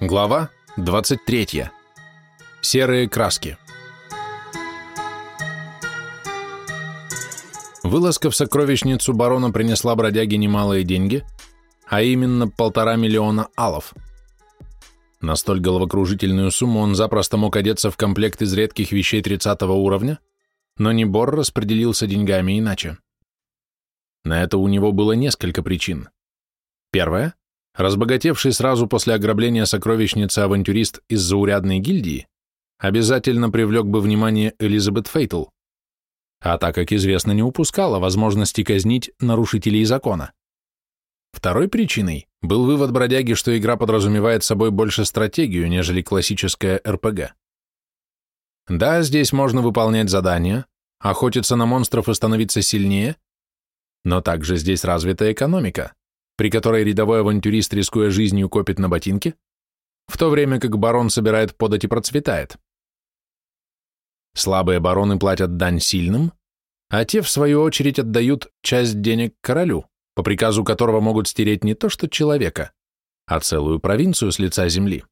Глава 23. Серые краски. Вылазка в сокровищницу барона принесла бродяге немалые деньги, а именно полтора миллиона алов. На столь головокружительную сумму он запросто мог одеться в комплект из редких вещей 30 уровня, но Небор распределился деньгами иначе. На это у него было несколько причин. Первая Разбогатевший сразу после ограбления сокровищницы авантюрист из заурядной гильдии обязательно привлек бы внимание Элизабет Фейтл, а так как известно не упускала возможности казнить нарушителей закона. Второй причиной был вывод бродяги, что игра подразумевает собой больше стратегию, нежели классическая РПГ. Да, здесь можно выполнять задания, охотиться на монстров и становиться сильнее, но также здесь развита экономика при которой рядовой авантюрист, рискуя жизнью, копит на ботинки, в то время как барон собирает подать и процветает. Слабые бароны платят дань сильным, а те, в свою очередь, отдают часть денег королю, по приказу которого могут стереть не то что человека, а целую провинцию с лица земли.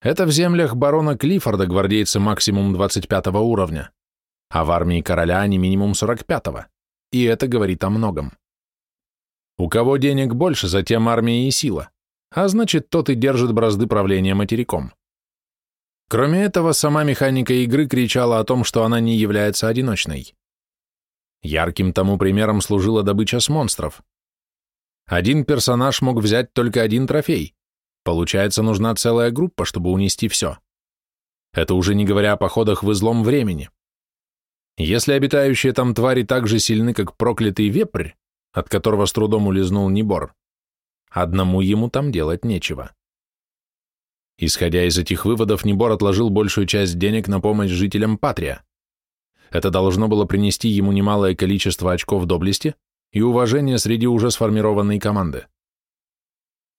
Это в землях барона Клиффорда гвардейцы максимум 25 уровня, а в армии короля они минимум 45 -го, и это говорит о многом. У кого денег больше, затем армия и сила, а значит, тот и держит бразды правления материком. Кроме этого, сама механика игры кричала о том, что она не является одиночной. Ярким тому примером служила добыча с монстров. Один персонаж мог взять только один трофей. Получается, нужна целая группа, чтобы унести все. Это уже не говоря о походах в излом времени. Если обитающие там твари так же сильны, как проклятый вепрь, от которого с трудом улизнул Небор. Одному ему там делать нечего. Исходя из этих выводов, Небор отложил большую часть денег на помощь жителям Патрия. Это должно было принести ему немалое количество очков доблести и уважения среди уже сформированной команды.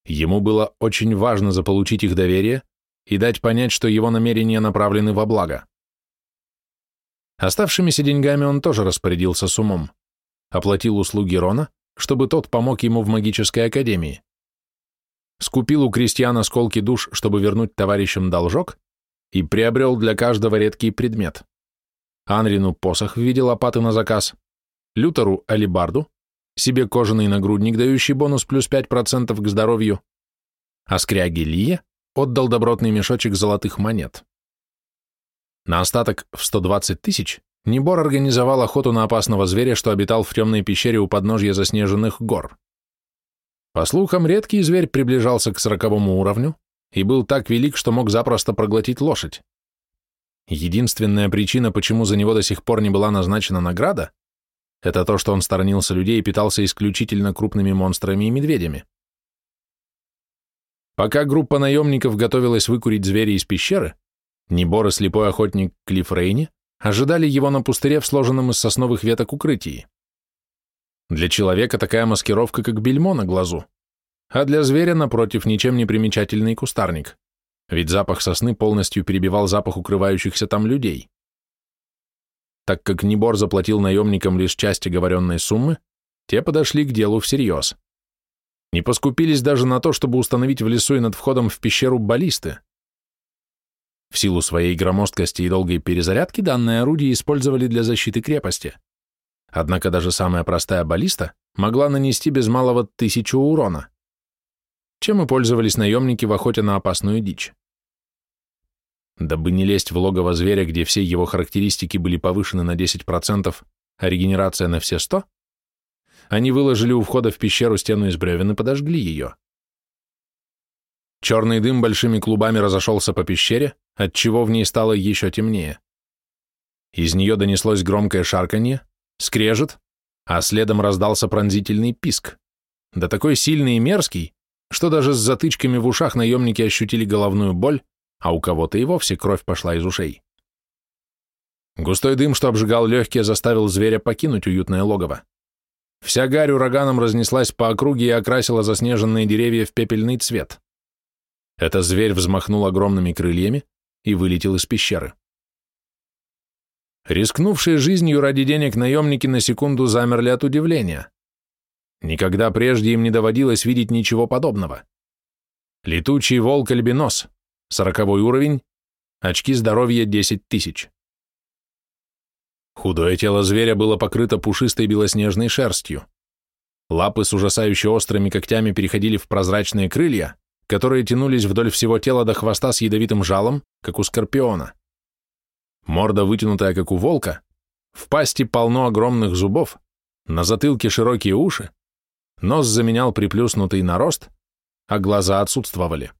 Ему было очень важно заполучить их доверие и дать понять, что его намерения направлены во благо. Оставшимися деньгами он тоже распорядился с умом оплатил услуги Рона, чтобы тот помог ему в магической академии. Скупил у крестьян осколки душ, чтобы вернуть товарищам должок, и приобрел для каждого редкий предмет. Анрину посох в виде лопаты на заказ, Лютеру алибарду, себе кожаный нагрудник, дающий бонус плюс 5% к здоровью, а скряге Лие отдал добротный мешочек золотых монет. На остаток в 120 тысяч Небор организовал охоту на опасного зверя, что обитал в темной пещере у подножья заснеженных гор. По слухам, редкий зверь приближался к сороковому уровню и был так велик, что мог запросто проглотить лошадь. Единственная причина, почему за него до сих пор не была назначена награда, это то, что он сторонился людей и питался исключительно крупными монстрами и медведями. Пока группа наемников готовилась выкурить зверя из пещеры, Небор и слепой охотник Клифф Рейни ожидали его на пустыре в сложенном из сосновых веток укрытии. Для человека такая маскировка, как бельмо на глазу, а для зверя, напротив, ничем не примечательный кустарник, ведь запах сосны полностью перебивал запах укрывающихся там людей. Так как Небор заплатил наемникам лишь часть оговоренной суммы, те подошли к делу всерьез. Не поскупились даже на то, чтобы установить в лесу и над входом в пещеру баллисты. В силу своей громоздкости и долгой перезарядки данное орудие использовали для защиты крепости. Однако даже самая простая баллиста могла нанести без малого тысячу урона. Чем и пользовались наемники в охоте на опасную дичь. Дабы не лезть в логово зверя, где все его характеристики были повышены на 10%, а регенерация на все 100, они выложили у входа в пещеру стену из бревен и подожгли ее. Черный дым большими клубами разошелся по пещере, отчего в ней стало еще темнее. Из нее донеслось громкое шарканье, скрежет, а следом раздался пронзительный писк, да такой сильный и мерзкий, что даже с затычками в ушах наемники ощутили головную боль, а у кого-то и вовсе кровь пошла из ушей. Густой дым, что обжигал легкие, заставил зверя покинуть уютное логово. Вся гарь ураганом разнеслась по округе и окрасила заснеженные деревья в пепельный цвет. Это зверь взмахнул огромными крыльями и вылетел из пещеры. Рискнувшие жизнью ради денег наемники на секунду замерли от удивления. Никогда прежде им не доводилось видеть ничего подобного. Летучий волк-альбинос, сороковой уровень, очки здоровья 10 тысяч. Худое тело зверя было покрыто пушистой белоснежной шерстью. Лапы с ужасающе острыми когтями переходили в прозрачные крылья, которые тянулись вдоль всего тела до хвоста с ядовитым жалом, как у скорпиона. Морда вытянутая, как у волка, в пасти полно огромных зубов, на затылке широкие уши, нос заменял приплюснутый нарост, а глаза отсутствовали.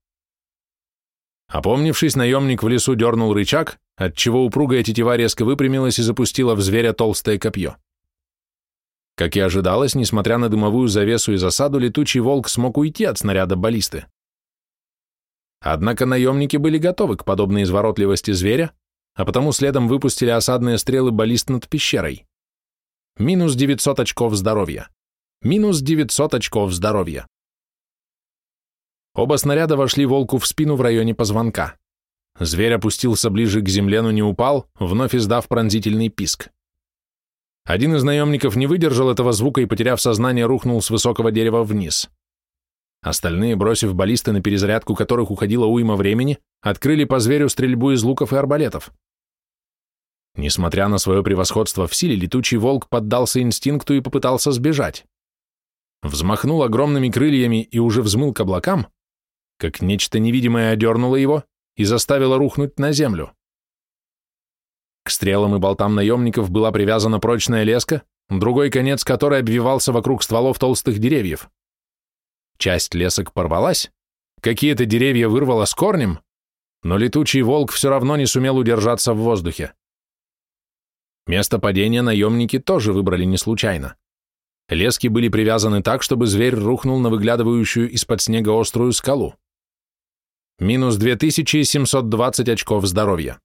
Опомнившись, наемник в лесу дернул рычаг, отчего упругая тетива резко выпрямилась и запустила в зверя толстое копье. Как и ожидалось, несмотря на дымовую завесу и засаду, летучий волк смог уйти от снаряда баллисты. Однако наемники были готовы к подобной изворотливости зверя, а потому следом выпустили осадные стрелы баллист над пещерой. Минус 900 очков здоровья. Минус 900 очков здоровья. Оба снаряда вошли волку в спину в районе позвонка. Зверь опустился ближе к земле, но не упал, вновь издав пронзительный писк. Один из наемников не выдержал этого звука и, потеряв сознание, рухнул с высокого дерева вниз. Остальные, бросив баллисты, на перезарядку которых уходило уйма времени, открыли по зверю стрельбу из луков и арбалетов. Несмотря на свое превосходство в силе, летучий волк поддался инстинкту и попытался сбежать. Взмахнул огромными крыльями и уже взмыл к облакам, как нечто невидимое одернуло его и заставило рухнуть на землю. К стрелам и болтам наемников была привязана прочная леска, другой конец которой обвивался вокруг стволов толстых деревьев. Часть лесок порвалась, какие-то деревья вырвало с корнем, но летучий волк все равно не сумел удержаться в воздухе. Место падения наемники тоже выбрали не случайно. Лески были привязаны так, чтобы зверь рухнул на выглядывающую из-под снега острую скалу. Минус 2720 очков здоровья.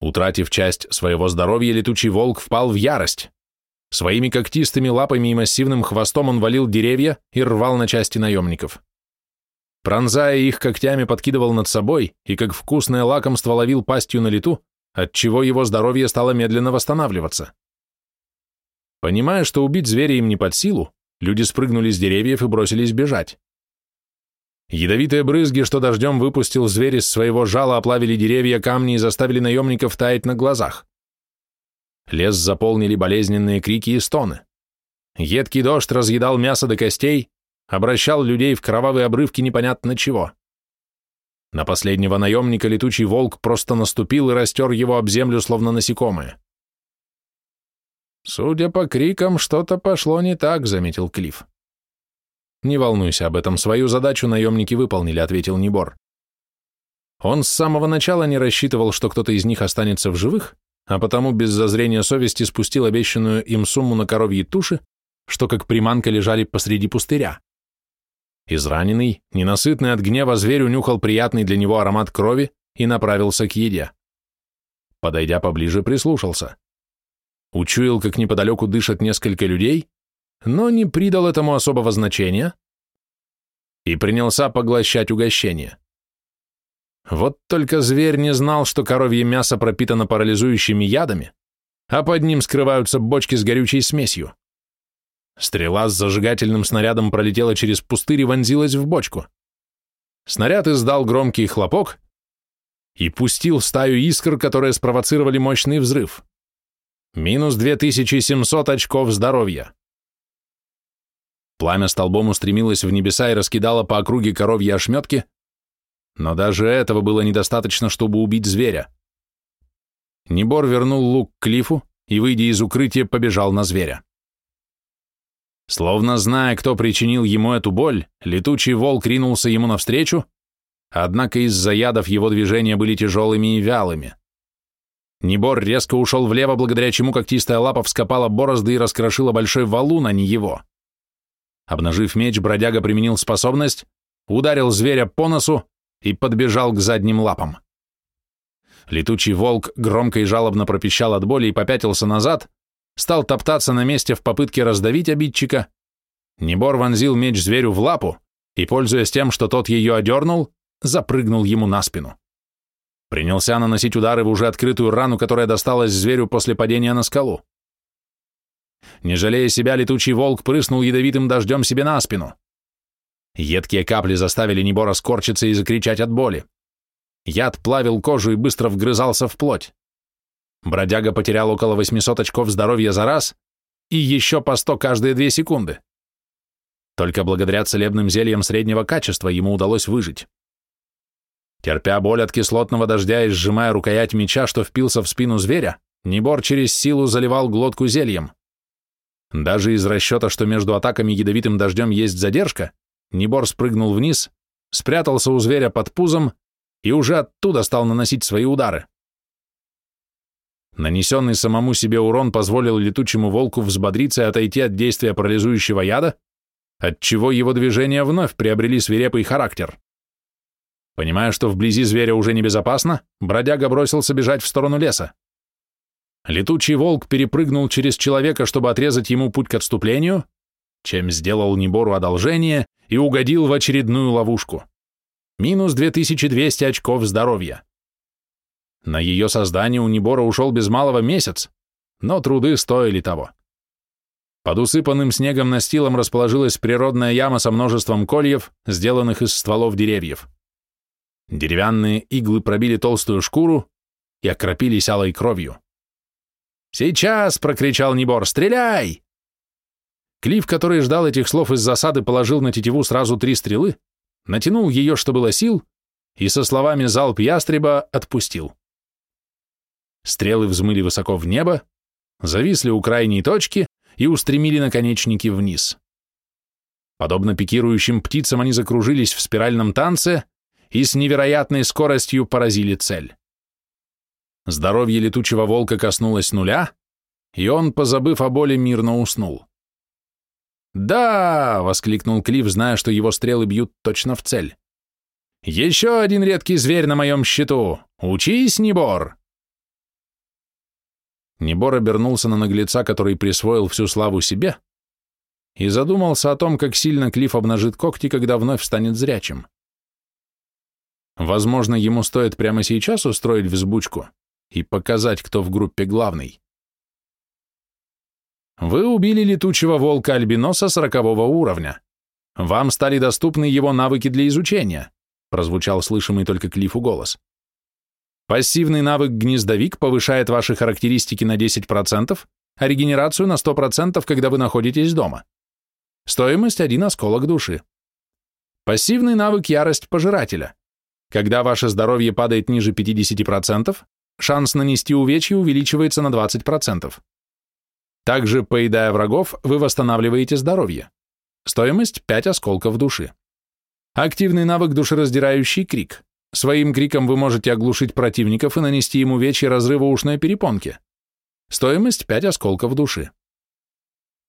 Утратив часть своего здоровья, летучий волк впал в ярость. Своими когтистыми лапами и массивным хвостом он валил деревья и рвал на части наемников. Пронзая их когтями, подкидывал над собой и, как вкусное лакомство, ловил пастью на лету, отчего его здоровье стало медленно восстанавливаться. Понимая, что убить зверя им не под силу, люди спрыгнули с деревьев и бросились бежать. Ядовитые брызги, что дождем выпустил зверь из своего жала, оплавили деревья, камни и заставили наемников таять на глазах. Лес заполнили болезненные крики и стоны. Едкий дождь разъедал мясо до костей, обращал людей в кровавые обрывки непонятно чего. На последнего наемника летучий волк просто наступил и растер его об землю, словно насекомое. «Судя по крикам, что-то пошло не так», — заметил Клифф. «Не волнуйся об этом, свою задачу наемники выполнили», — ответил Небор. Он с самого начала не рассчитывал, что кто-то из них останется в живых, а потому без зазрения совести спустил обещанную им сумму на коровьи туши, что как приманка лежали посреди пустыря. Израненный, ненасытный от гнева зверь унюхал приятный для него аромат крови и направился к еде. Подойдя поближе, прислушался. Учуял, как неподалеку дышат несколько людей, но не придал этому особого значения и принялся поглощать угощение. Вот только зверь не знал, что коровье мясо пропитано парализующими ядами, а под ним скрываются бочки с горючей смесью. Стрела с зажигательным снарядом пролетела через пустырь и вонзилась в бочку. Снаряд издал громкий хлопок и пустил стаю искр, которые спровоцировали мощный взрыв. Минус 2700 очков здоровья. Пламя столбом устремилось в небеса и раскидало по округе коровьи ошметки, но даже этого было недостаточно, чтобы убить зверя. Небор вернул лук к Клифу и, выйдя из укрытия, побежал на зверя. Словно зная, кто причинил ему эту боль, летучий волк ринулся ему навстречу, однако из-за ядов его движения были тяжелыми и вялыми. Небор резко ушел влево, благодаря чему когтистая лапа вскопала борозды и раскрошила большой валун, а не его. Обнажив меч, бродяга применил способность, ударил зверя по носу и подбежал к задним лапам. Летучий волк громко и жалобно пропищал от боли и попятился назад, стал топтаться на месте в попытке раздавить обидчика. Небор вонзил меч зверю в лапу и, пользуясь тем, что тот ее одернул, запрыгнул ему на спину. Принялся наносить удары в уже открытую рану, которая досталась зверю после падения на скалу. Не жалея себя, летучий волк прыснул ядовитым дождем себе на спину. Едкие капли заставили Небора скорчиться и закричать от боли. Яд плавил кожу и быстро вгрызался в плоть. Бродяга потерял около 800 очков здоровья за раз и еще по 100 каждые две секунды. Только благодаря целебным зельям среднего качества ему удалось выжить. Терпя боль от кислотного дождя и сжимая рукоять меча, что впился в спину зверя, Небор через силу заливал глотку зельем. Даже из расчета, что между атаками ядовитым дождем есть задержка, Небор спрыгнул вниз, спрятался у зверя под пузом и уже оттуда стал наносить свои удары. Нанесенный самому себе урон позволил летучему волку взбодриться и отойти от действия парализующего яда, отчего его движения вновь приобрели свирепый характер. Понимая, что вблизи зверя уже небезопасно, бродяга бросился бежать в сторону леса. Летучий волк перепрыгнул через человека, чтобы отрезать ему путь к отступлению, чем сделал Небору одолжение и угодил в очередную ловушку. Минус 2200 очков здоровья. На ее создание у Небора ушел без малого месяц, но труды стоили того. Под усыпанным снегом настилом расположилась природная яма со множеством кольев, сделанных из стволов деревьев. Деревянные иглы пробили толстую шкуру и окропились алой кровью. «Сейчас!» — прокричал Небор. «Стреляй!» Клифф, который ждал этих слов из засады, положил на тетиву сразу три стрелы, натянул ее, что было сил, и со словами «залп ястреба» отпустил. Стрелы взмыли высоко в небо, зависли у крайней точки и устремили наконечники вниз. Подобно пикирующим птицам они закружились в спиральном танце и с невероятной скоростью поразили цель. Здоровье летучего волка коснулось нуля, и он, позабыв о боли, мирно уснул. «Да!» — воскликнул Клифф, зная, что его стрелы бьют точно в цель. «Еще один редкий зверь на моем счету! Учись, Небор!» Небор обернулся на наглеца, который присвоил всю славу себе, и задумался о том, как сильно Клифф обнажит когти, когда вновь станет зрячим. Возможно, ему стоит прямо сейчас устроить взбучку и показать, кто в группе главный. Вы убили летучего волка-альбиноса сорокового уровня. Вам стали доступны его навыки для изучения, прозвучал слышимый только Клифу голос. Пассивный навык «Гнездовик» повышает ваши характеристики на 10%, а регенерацию на 100%, когда вы находитесь дома. Стоимость – один осколок души. Пассивный навык «Ярость пожирателя». Когда ваше здоровье падает ниже 50%, шанс нанести увечье увеличивается на 20%. Также, поедая врагов, вы восстанавливаете здоровье. Стоимость – 5 осколков души. Активный навык «Душераздирающий крик». Своим криком вы можете оглушить противников и нанести ему вечи разрыва ушной перепонки. Стоимость 5 осколков души.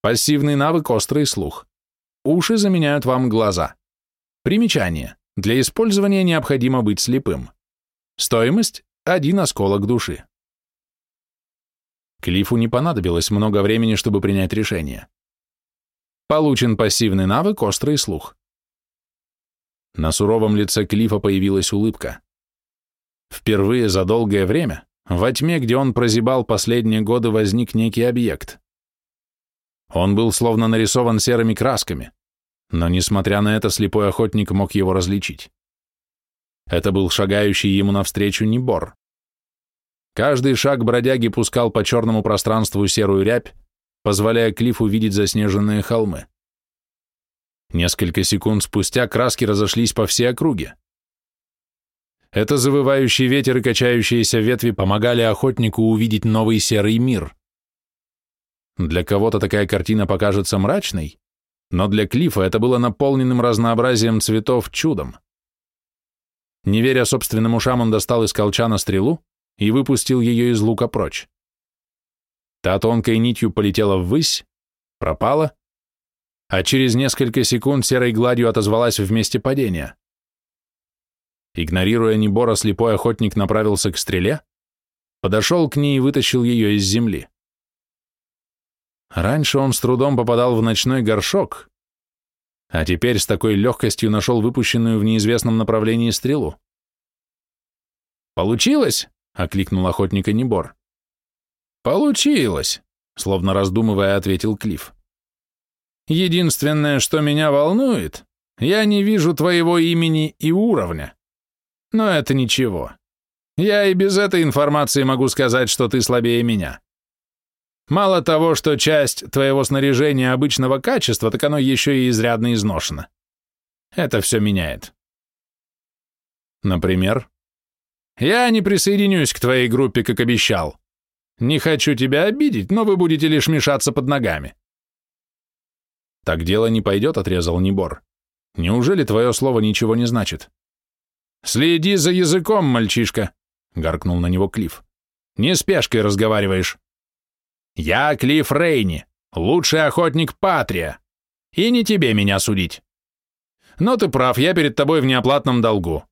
Пассивный навык «Острый слух». Уши заменяют вам глаза. Примечание. Для использования необходимо быть слепым. Стоимость – один осколок души. Клифу не понадобилось много времени, чтобы принять решение. Получен пассивный навык «Острый слух». На суровом лице Клифа появилась улыбка. Впервые за долгое время во тьме, где он прозябал последние годы, возник некий объект. Он был словно нарисован серыми красками, но, несмотря на это, слепой охотник мог его различить. Это был шагающий ему навстречу Небор. Каждый шаг бродяги пускал по черному пространству серую рябь, позволяя Клиффу видеть заснеженные холмы. Несколько секунд спустя краски разошлись по всей округе. Это завывающий ветер и качающиеся ветви помогали охотнику увидеть новый серый мир. Для кого-то такая картина покажется мрачной, но для Клифа это было наполненным разнообразием цветов чудом. Не веря собственным ушам, он достал из колчана стрелу и выпустил ее из лука прочь. Та тонкой нитью полетела ввысь, пропала, а через несколько секунд серой гладью отозвалась в месте падения. Игнорируя Небора, слепой охотник направился к стреле, подошел к ней и вытащил ее из земли. Раньше он с трудом попадал в ночной горшок, а теперь с такой легкостью нашел выпущенную в неизвестном направлении стрелу. «Получилось?» — окликнул охотника Небор. «Получилось», — словно раздумывая, ответил Клифф. «Единственное, что меня волнует, Я не вижу твоего имени и уровня. Но это ничего. Я и без этой информации могу сказать, что ты слабее меня. Мало того, что часть твоего снаряжения обычного качества, так оно еще и изрядно изношено. Это все меняет. Например? Я не присоединюсь к твоей группе, как обещал. Не хочу тебя обидеть, но вы будете лишь мешаться под ногами. Так дело не пойдет, отрезал Небор. Неужели твое слово ничего не значит? Следи за языком, мальчишка, гаркнул на него Клифф. Не спешкой разговариваешь. Я Клифф Рейни, лучший охотник Патрия, и не тебе меня судить. Но ты прав, я перед тобой в неоплатном долгу.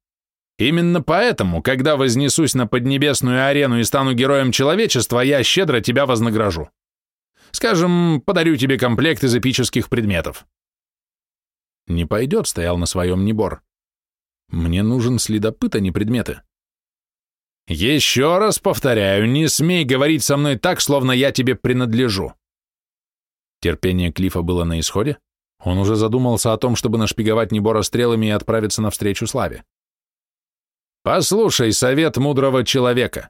Именно поэтому, когда вознесусь на поднебесную арену и стану героем человечества, я щедро тебя вознагражу. Скажем, подарю тебе комплект из эпических предметов. Не пойдет, стоял на своем Небор. Мне нужен следопыт, а не предметы. Еще раз повторяю, не смей говорить со мной так, словно я тебе принадлежу. Терпение Клифа было на исходе. Он уже задумался о том, чтобы нашпиговать Небора стрелами и отправиться навстречу Славе. Послушай совет мудрого человека.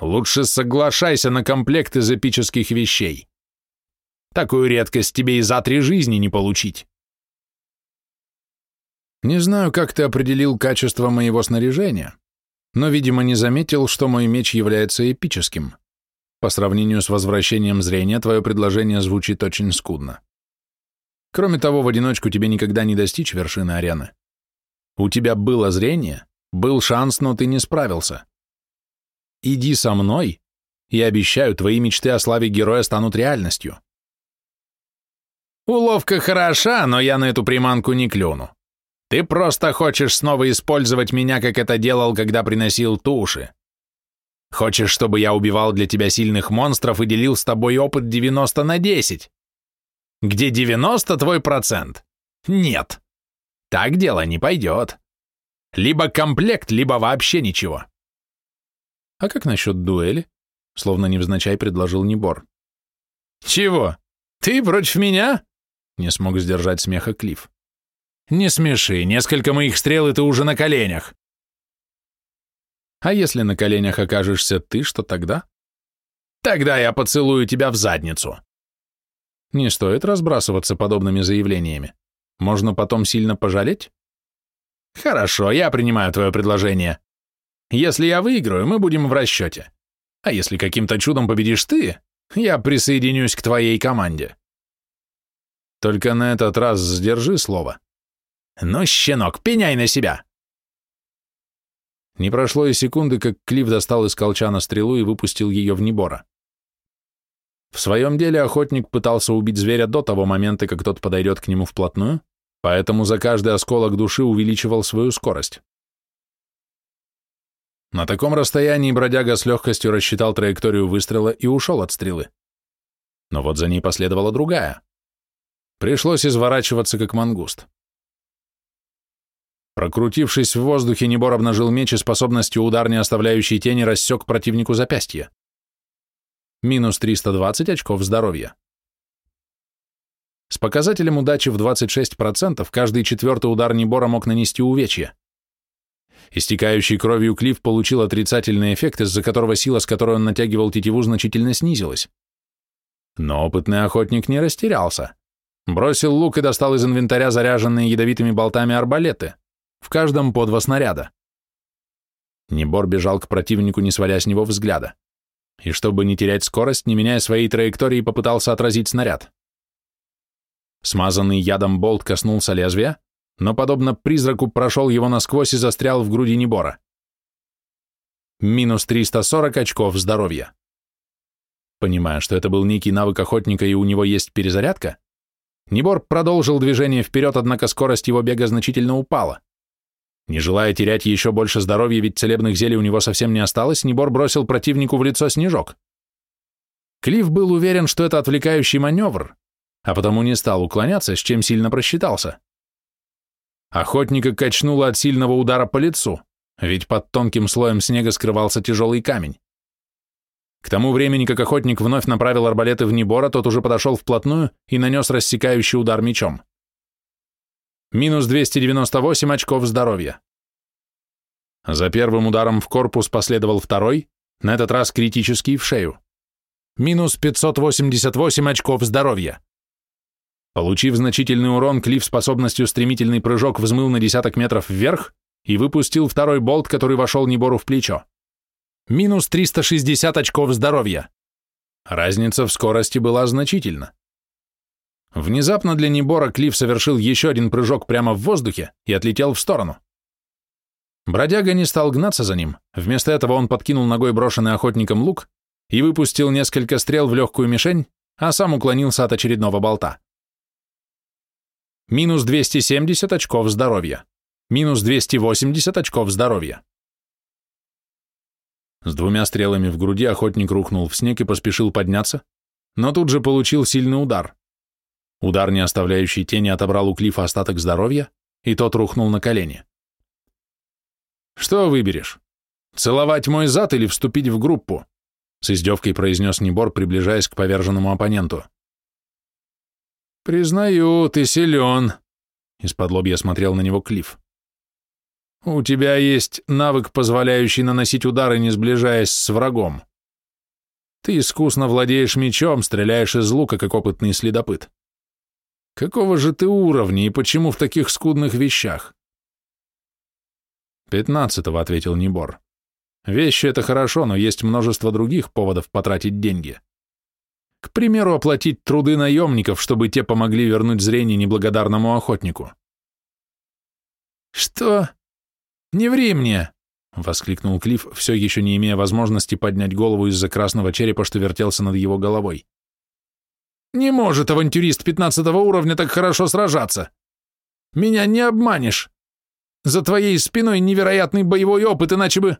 Лучше соглашайся на комплект из эпических вещей. Такую редкость тебе и за три жизни не получить. Не знаю, как ты определил качество моего снаряжения, но, видимо, не заметил, что мой меч является эпическим. По сравнению с возвращением зрения, твое предложение звучит очень скудно. Кроме того, в одиночку тебе никогда не достичь вершины арены. У тебя было зрение, был шанс, но ты не справился. Иди со мной, и обещаю, твои мечты о славе героя станут реальностью. Уловка хороша, но я на эту приманку не клюну. Ты просто хочешь снова использовать меня, как это делал, когда приносил туши. Хочешь, чтобы я убивал для тебя сильных монстров и делил с тобой опыт 90 на 10? Где 90 твой процент? Нет. Так дело не пойдет. Либо комплект, либо вообще ничего. А как насчет дуэли? Словно невзначай предложил Небор. Чего? Ты против меня? Не смог сдержать смеха Клифф. Не смеши, несколько моих стрел, и ты уже на коленях. А если на коленях окажешься ты, что тогда? Тогда я поцелую тебя в задницу. Не стоит разбрасываться подобными заявлениями. Можно потом сильно пожалеть? Хорошо, я принимаю твое предложение. Если я выиграю, мы будем в расчете. А если каким-то чудом победишь ты, я присоединюсь к твоей команде. Только на этот раз сдержи слово. Ну, щенок, пеняй на себя. Не прошло и секунды, как Клифф достал из колчана стрелу и выпустил ее в Небора. В своем деле охотник пытался убить зверя до того момента, как тот подойдет к нему вплотную, поэтому за каждый осколок души увеличивал свою скорость. На таком расстоянии бродяга с легкостью рассчитал траекторию выстрела и ушел от стрелы. Но вот за ней последовала другая. Пришлось изворачиваться, как мангуст. Прокрутившись в воздухе, Небор обнажил меч и способностью удар, не оставляющий тени, рассек противнику запястье. Минус 320 очков здоровья. С показателем удачи в 26% каждый четвертый удар Небора мог нанести увечья. Истекающий кровью Клифф получил отрицательный эффект, из-за которого сила, с которой он натягивал тетиву, значительно снизилась. Но опытный охотник не растерялся. Бросил лук и достал из инвентаря заряженные ядовитыми болтами арбалеты, в каждом по два снаряда. Небор бежал к противнику, не сводя с него взгляда. И чтобы не терять скорость, не меняя своей траектории, попытался отразить снаряд. Смазанный ядом болт коснулся лезвия, но, подобно призраку, прошел его насквозь и застрял в груди Небора. Минус 340 очков здоровья. Понимая, что это был некий навык охотника и у него есть перезарядка, Небор продолжил движение вперед, однако скорость его бега значительно упала. Не желая терять еще больше здоровья, ведь целебных зелий у него совсем не осталось, Небор бросил противнику в лицо снежок. Клифф был уверен, что это отвлекающий маневр, а потому не стал уклоняться, с чем сильно просчитался. Охотника качнуло от сильного удара по лицу, ведь под тонким слоем снега скрывался тяжелый камень. К тому времени, как охотник вновь направил арбалеты в Небора, тот уже подошел вплотную и нанес рассекающий удар мечом. Минус 298 очков здоровья. За первым ударом в корпус последовал второй, на этот раз критический в шею. Минус 588 очков здоровья. Получив значительный урон, Клифф способностью стремительный прыжок взмыл на десяток метров вверх и выпустил второй болт, который вошел Небору в плечо. Минус 360 очков здоровья. Разница в скорости была значительна. Внезапно для Небора Клифф совершил еще один прыжок прямо в воздухе и отлетел в сторону. Бродяга не стал гнаться за ним, вместо этого он подкинул ногой брошенный охотником лук и выпустил несколько стрел в легкую мишень, а сам уклонился от очередного болта. Минус 270 очков здоровья. Минус 280 очков здоровья. С двумя стрелами в груди охотник рухнул в снег и поспешил подняться, но тут же получил сильный удар. Удар, не оставляющий тени, отобрал у Клифа остаток здоровья, и тот рухнул на колени. «Что выберешь? Целовать мой зад или вступить в группу?» С издевкой произнес Небор, приближаясь к поверженному оппоненту. «Признаю, ты силен», — из-под лобья смотрел на него Клифф. «У тебя есть навык, позволяющий наносить удары, не сближаясь с врагом. Ты искусно владеешь мечом, стреляешь из лука, как опытный следопыт. Какого же ты уровня и почему в таких скудных вещах?» «Пятнадцатого», — ответил Небор. «Вещи — это хорошо, но есть множество других поводов потратить деньги. К примеру, оплатить труды наемников, чтобы те помогли вернуть зрение неблагодарному охотнику». «Что? Не ври мне!» — воскликнул Клифф, все еще не имея возможности поднять голову из-за красного черепа, что вертелся над его головой. «Не может авантюрист пятнадцатого уровня так хорошо сражаться! Меня не обманешь!» За твоей спиной невероятный боевой опыт, иначе бы...»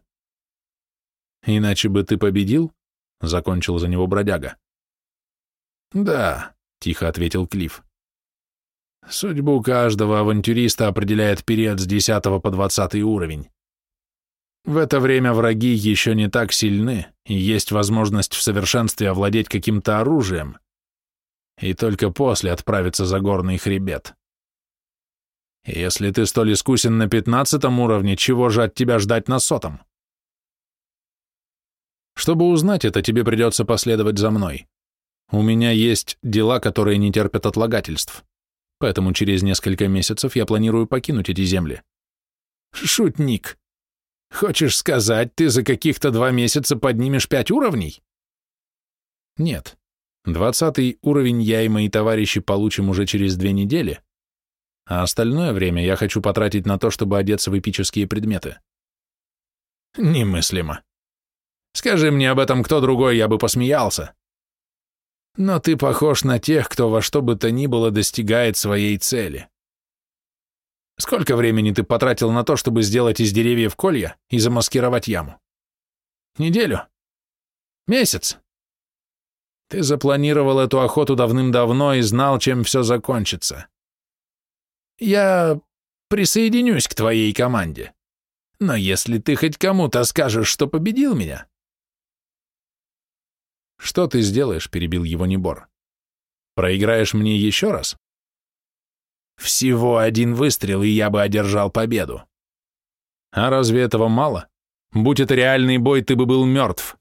«Иначе бы ты победил?» — закончил за него бродяга. «Да», — тихо ответил Клифф. «Судьбу каждого авантюриста определяет период с 10 по 20 уровень. В это время враги еще не так сильны, и есть возможность в совершенстве овладеть каким-то оружием, и только после отправиться за горный хребет. Если ты столь искусен на пятнадцатом уровне, чего же от тебя ждать на сотом? Чтобы узнать это, тебе придется последовать за мной. У меня есть дела, которые не терпят отлагательств, поэтому через несколько месяцев я планирую покинуть эти земли. Шутник. Хочешь сказать, ты за каких-то два месяца поднимешь пять уровней? Нет. Двадцатый уровень я и мои товарищи получим уже через две недели, а остальное время я хочу потратить на то, чтобы одеться в эпические предметы. Немыслимо. Скажи мне об этом кто другой, я бы посмеялся. Но ты похож на тех, кто во что бы то ни было достигает своей цели. Сколько времени ты потратил на то, чтобы сделать из деревьев колья и замаскировать яму? Неделю? Месяц? Ты запланировал эту охоту давным-давно и знал, чем все закончится. Я присоединюсь к твоей команде. Но если ты хоть кому-то скажешь, что победил меня...» «Что ты сделаешь?» — перебил его Небор. «Проиграешь мне еще раз?» «Всего один выстрел, и я бы одержал победу». «А разве этого мало? Будь это реальный бой, ты бы был мертв.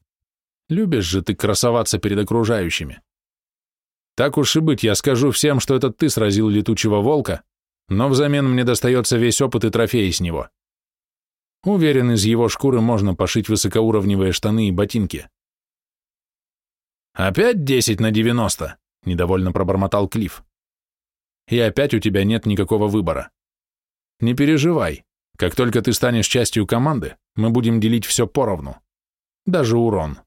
Любишь же ты красоваться перед окружающими. Так уж и быть, я скажу всем, что это ты сразил летучего волка, но взамен мне достается весь опыт и трофеи с него. Уверен, из его шкуры можно пошить высокоуровневые штаны и ботинки. «Опять десять на девяносто?» — недовольно пробормотал Клифф. «И опять у тебя нет никакого выбора. Не переживай, как только ты станешь частью команды, мы будем делить все поровну. Даже урон».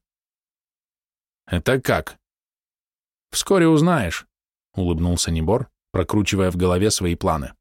«Это как?» «Вскоре узнаешь», — улыбнулся Небор, прокручивая в голове свои планы.